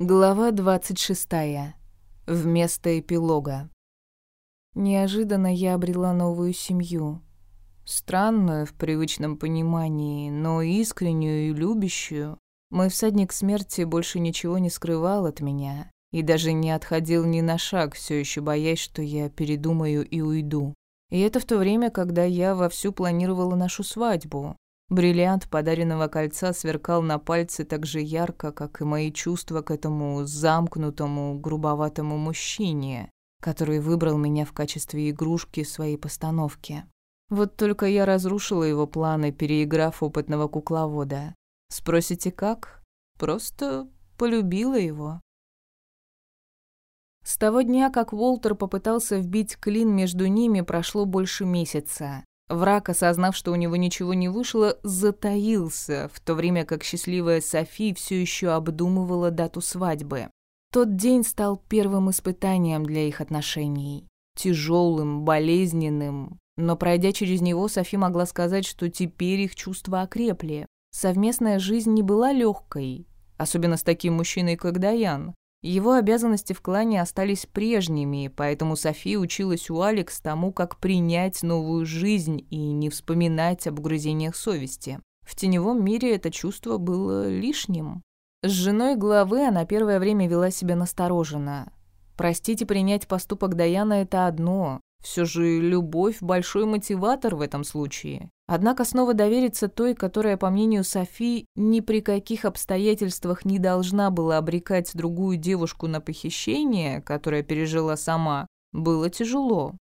Глава 26. Вместо эпилога. Неожиданно я обрела новую семью. Странную в привычном понимании, но искреннюю и любящую. Мой всадник смерти больше ничего не скрывал от меня и даже не отходил ни на шаг, все еще боясь, что я передумаю и уйду. И это в то время, когда я вовсю планировала нашу свадьбу. Бриллиант подаренного кольца сверкал на пальце так же ярко, как и мои чувства к этому замкнутому, грубоватому мужчине, который выбрал меня в качестве игрушки своей постановке. Вот только я разрушила его планы, переиграв опытного кукловода. Спросите, как? Просто полюбила его. С того дня, как Уолтер попытался вбить клин между ними, прошло больше месяца. Враг, осознав, что у него ничего не вышло, затаился, в то время как счастливая Софи все еще обдумывала дату свадьбы. Тот день стал первым испытанием для их отношений. Тяжелым, болезненным. Но пройдя через него, Софи могла сказать, что теперь их чувства окрепли. Совместная жизнь не была легкой, особенно с таким мужчиной, как Даян. Его обязанности в клане остались прежними, поэтому София училась у Алекс тому, как принять новую жизнь и не вспоминать об угрызениях совести. В теневом мире это чувство было лишним. С женой главы она первое время вела себя настороженно. Простить и принять поступок Даяна – это одно, все же любовь – большой мотиватор в этом случае. Однако снова довериться той, которая, по мнению Софи, ни при каких обстоятельствах не должна была обрекать другую девушку на похищение, которое пережила сама, было тяжело.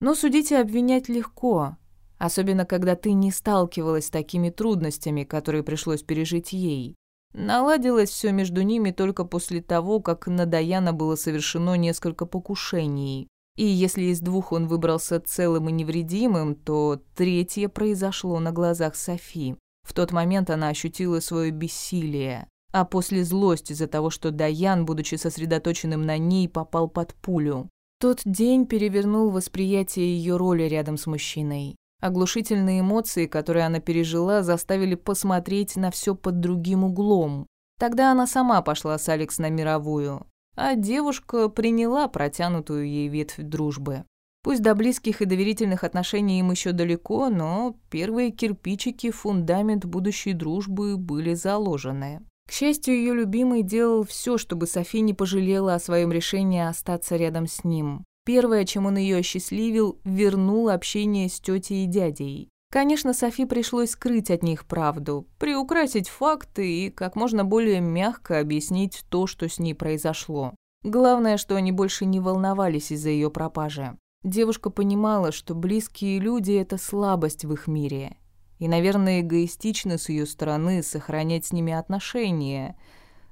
Но судить и обвинять легко, особенно когда ты не сталкивалась с такими трудностями, которые пришлось пережить ей. Наладилось все между ними только после того, как на Даяна было совершено несколько покушений. И если из двух он выбрался целым и невредимым, то третье произошло на глазах Софи. В тот момент она ощутила свое бессилие, а после злость из-за того, что Даян, будучи сосредоточенным на ней, попал под пулю. Тот день перевернул восприятие ее роли рядом с мужчиной. Оглушительные эмоции, которые она пережила, заставили посмотреть на все под другим углом. Тогда она сама пошла с Алекс на мировую а девушка приняла протянутую ей ветвь дружбы. Пусть до близких и доверительных отношений им еще далеко, но первые кирпичики, фундамент будущей дружбы были заложены. К счастью, ее любимый делал все, чтобы Софи не пожалела о своем решении остаться рядом с ним. Первое, чем он ее осчастливил, вернул общение с тетей и дядей. Конечно, Софи пришлось скрыть от них правду, приукрасить факты и как можно более мягко объяснить то, что с ней произошло. Главное, что они больше не волновались из-за ее пропажи. Девушка понимала, что близкие люди – это слабость в их мире. И, наверное, эгоистично с ее стороны сохранять с ними отношения.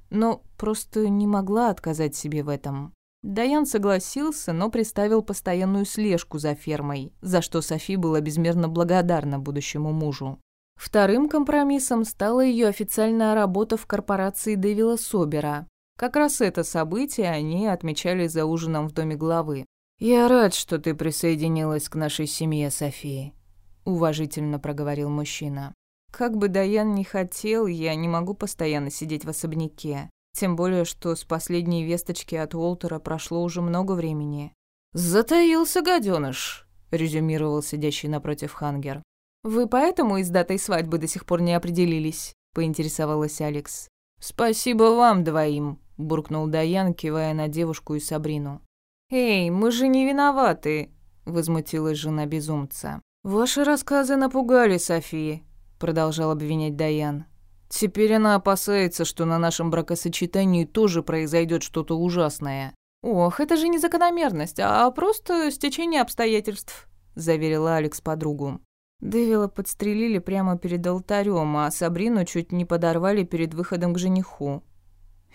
Но просто не могла отказать себе в этом. Даян согласился, но приставил постоянную слежку за фермой, за что Софи была безмерно благодарна будущему мужу. Вторым компромиссом стала ее официальная работа в корпорации Дэвила Собера. Как раз это событие они отмечали за ужином в доме главы. «Я рад, что ты присоединилась к нашей семье, Софии», — уважительно проговорил мужчина. «Как бы Даян ни хотел, я не могу постоянно сидеть в особняке. Тем более, что с последней весточки от Уолтера прошло уже много времени. «Затаился гаденыш», — резюмировал сидящий напротив Хангер. «Вы поэтому из датой свадьбы до сих пор не определились?» — поинтересовалась Алекс. «Спасибо вам двоим», — буркнул Даян, кивая на девушку и Сабрину. «Эй, мы же не виноваты», — возмутилась жена безумца. «Ваши рассказы напугали Софии», — продолжал обвинять Даян. Теперь она опасается, что на нашем бракосочетании тоже произойдет что-то ужасное. Ох, это же не закономерность, а просто стечение обстоятельств, заверила Алекс подругу. Дэвила подстрелили прямо перед алтарем, а Сабрину чуть не подорвали перед выходом к жениху.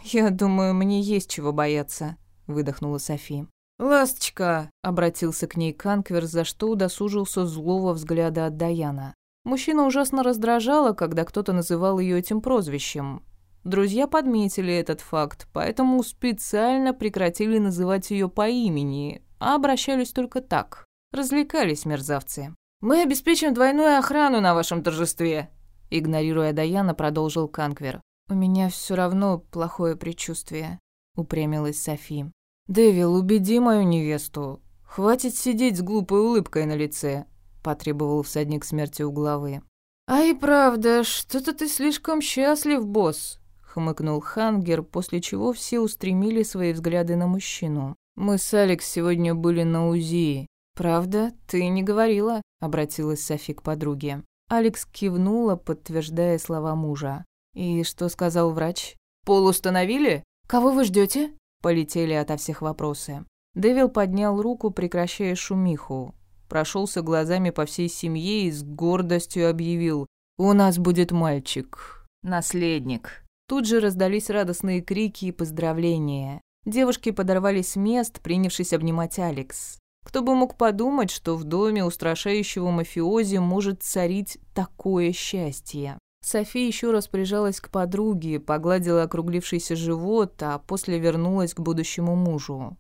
«Я думаю, мне есть чего бояться», — выдохнула Софи. «Ласточка!» — обратился к ней Канквер, за что удосужился злого взгляда от Даяна. Мужчина ужасно раздражало, когда кто-то называл ее этим прозвищем. Друзья подметили этот факт, поэтому специально прекратили называть ее по имени, а обращались только так. Развлекались мерзавцы. «Мы обеспечим двойную охрану на вашем торжестве», игнорируя Даяна, продолжил Канквер. «У меня все равно плохое предчувствие», — упрямилась Софи. «Дэвил, убеди мою невесту. Хватит сидеть с глупой улыбкой на лице», — потребовал всадник смерти у головы. «А и правда, что-то ты слишком счастлив, босс», — хмыкнул Хангер, после чего все устремили свои взгляды на мужчину. «Мы с Алекс сегодня были на УЗИ. Правда? Ты не говорила?» — обратилась Софи к подруге. Алекс кивнула, подтверждая слова мужа. «И что сказал врач?» «Пол установили?» «Кого вы ждете? Полетели ото всех вопросы. Дэвил поднял руку, прекращая шумиху. Прошелся глазами по всей семье и с гордостью объявил «У нас будет мальчик, наследник». Тут же раздались радостные крики и поздравления. Девушки подорвались с мест, принявшись обнимать Алекс. Кто бы мог подумать, что в доме устрашающего мафиози может царить такое счастье. София еще раз прижалась к подруге, погладила округлившийся живот, а после вернулась к будущему мужу.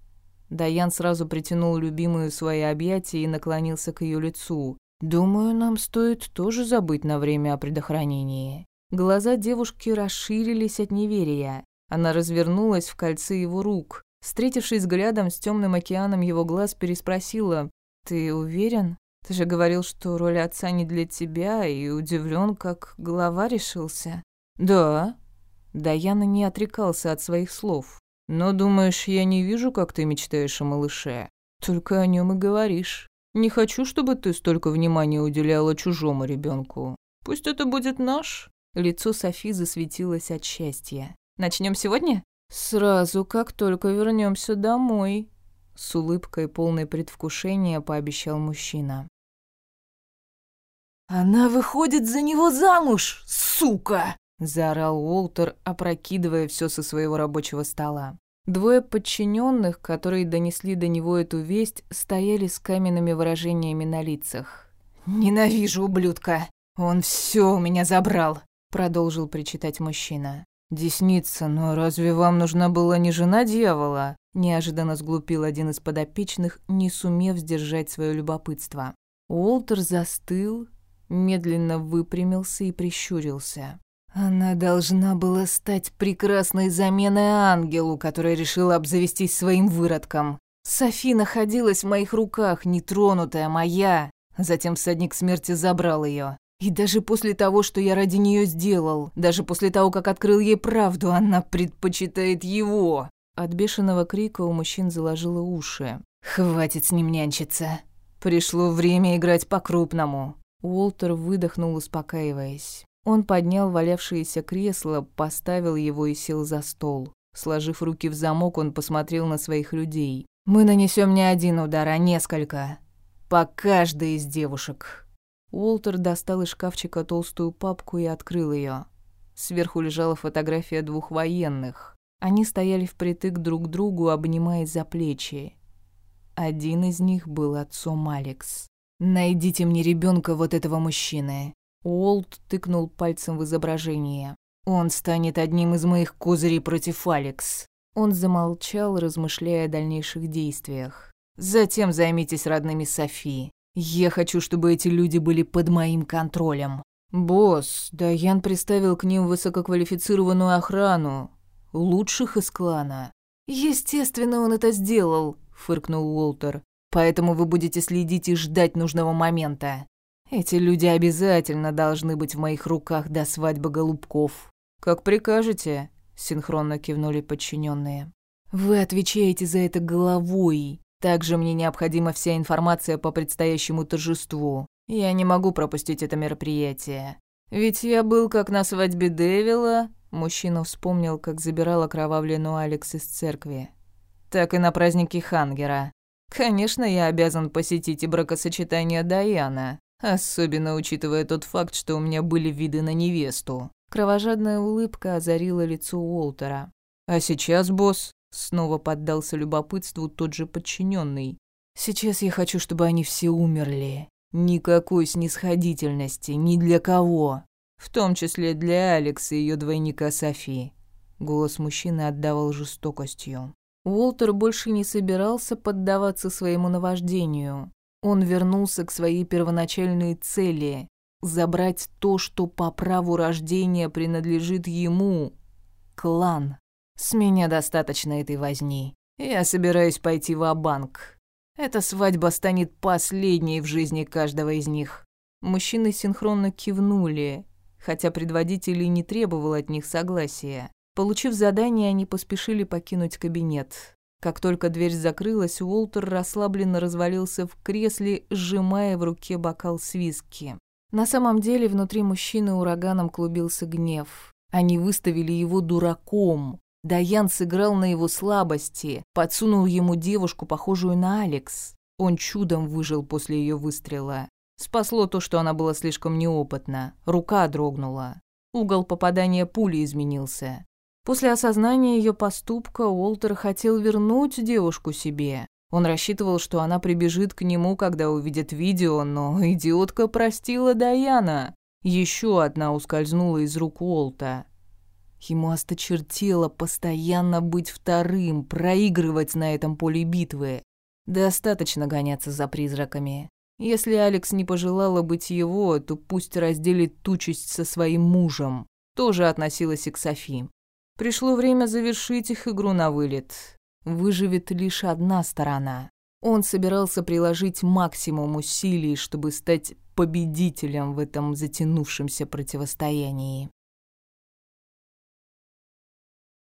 Даян сразу притянул любимую в свои объятия и наклонился к ее лицу. «Думаю, нам стоит тоже забыть на время о предохранении». Глаза девушки расширились от неверия. Она развернулась в кольце его рук. Встретившись взглядом с темным океаном его глаз, переспросила «Ты уверен?» Ты же говорил, что роль отца не для тебя, и удивлен, как голова решился. Да. Даяна не отрекался от своих слов. Но думаешь, я не вижу, как ты мечтаешь о малыше? Только о нем и говоришь. Не хочу, чтобы ты столько внимания уделяла чужому ребенку. Пусть это будет наш. Лицо Софи засветилось от счастья. Начнем сегодня? Сразу, как только вернемся домой. С улыбкой полной предвкушения пообещал мужчина. «Она выходит за него замуж, сука!» — заорал Уолтер, опрокидывая все со своего рабочего стола. Двое подчиненных, которые донесли до него эту весть, стояли с каменными выражениями на лицах. «Ненавижу ублюдка! Он все у меня забрал!» — продолжил причитать мужчина. «Десница, но разве вам нужна была не жена дьявола?» Неожиданно сглупил один из подопечных, не сумев сдержать свое любопытство. Уолтер застыл, медленно выпрямился и прищурился. Она должна была стать прекрасной заменой ангелу, который решил обзавестись своим выродком. Софи находилась в моих руках, нетронутая, моя. Затем всадник смерти забрал ее. И даже после того, что я ради нее сделал, даже после того, как открыл ей правду, она предпочитает его. От бешеного крика у мужчин заложило уши. «Хватит с ним нянчиться. Пришло время играть по-крупному. Уолтер выдохнул, успокаиваясь. Он поднял валявшееся кресло, поставил его и сел за стол. Сложив руки в замок, он посмотрел на своих людей. «Мы нанесем не один удар, а несколько. По каждой из девушек». Уолтер достал из шкафчика толстую папку и открыл ее. Сверху лежала фотография двух военных. Они стояли впритык друг к другу, обнимаясь за плечи. Один из них был отцом Алекс. «Найдите мне ребенка вот этого мужчины». Уолт тыкнул пальцем в изображение. «Он станет одним из моих козырей против Алекс». Он замолчал, размышляя о дальнейших действиях. «Затем займитесь родными Софи. Я хочу, чтобы эти люди были под моим контролем». «Босс, Даян приставил к ним высококвалифицированную охрану. Лучших из клана». «Естественно, он это сделал», — фыркнул Уолтер. Поэтому вы будете следить и ждать нужного момента. Эти люди обязательно должны быть в моих руках до свадьбы голубков. Как прикажете, синхронно кивнули подчиненные. Вы отвечаете за это головой. Также мне необходима вся информация по предстоящему торжеству. Я не могу пропустить это мероприятие. Ведь я был как на свадьбе Дэвила, мужчина вспомнил, как забирал окровавленную Алекс из церкви, так и на празднике Хангера. Конечно, я обязан посетить и бракосочетание Даяна, особенно учитывая тот факт, что у меня были виды на невесту. Кровожадная улыбка озарила лицо Уолтера. А сейчас, босс, снова поддался любопытству тот же подчиненный. Сейчас я хочу, чтобы они все умерли. Никакой снисходительности ни для кого, в том числе для Алекса и ее двойника Софи. Голос мужчины отдавал жестокостью. Уолтер больше не собирался поддаваться своему наваждению. Он вернулся к своей первоначальной цели – забрать то, что по праву рождения принадлежит ему, клан. С меня достаточно этой возни. Я собираюсь пойти в банк Эта свадьба станет последней в жизни каждого из них. Мужчины синхронно кивнули, хотя предводитель и не требовал от них согласия. Получив задание, они поспешили покинуть кабинет. Как только дверь закрылась, Уолтер расслабленно развалился в кресле, сжимая в руке бокал с виски. На самом деле внутри мужчины ураганом клубился гнев. Они выставили его дураком. Даян сыграл на его слабости, подсунул ему девушку, похожую на Алекс. Он чудом выжил после ее выстрела. Спасло то, что она была слишком неопытна. Рука дрогнула. Угол попадания пули изменился. После осознания ее поступка Уолтер хотел вернуть девушку себе. Он рассчитывал, что она прибежит к нему, когда увидит видео, но идиотка простила Даяна. Еще одна ускользнула из рук Уолта. Ему осточертело постоянно быть вторым, проигрывать на этом поле битвы. Достаточно гоняться за призраками. Если Алекс не пожелала быть его, то пусть разделит тучесть со своим мужем. Тоже относилась и к Софи. Пришло время завершить их игру на вылет. Выживет лишь одна сторона. Он собирался приложить максимум усилий, чтобы стать победителем в этом затянувшемся противостоянии.